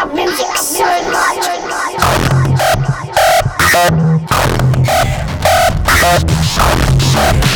love music so Thank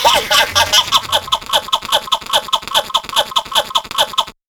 Ha ha ha ha!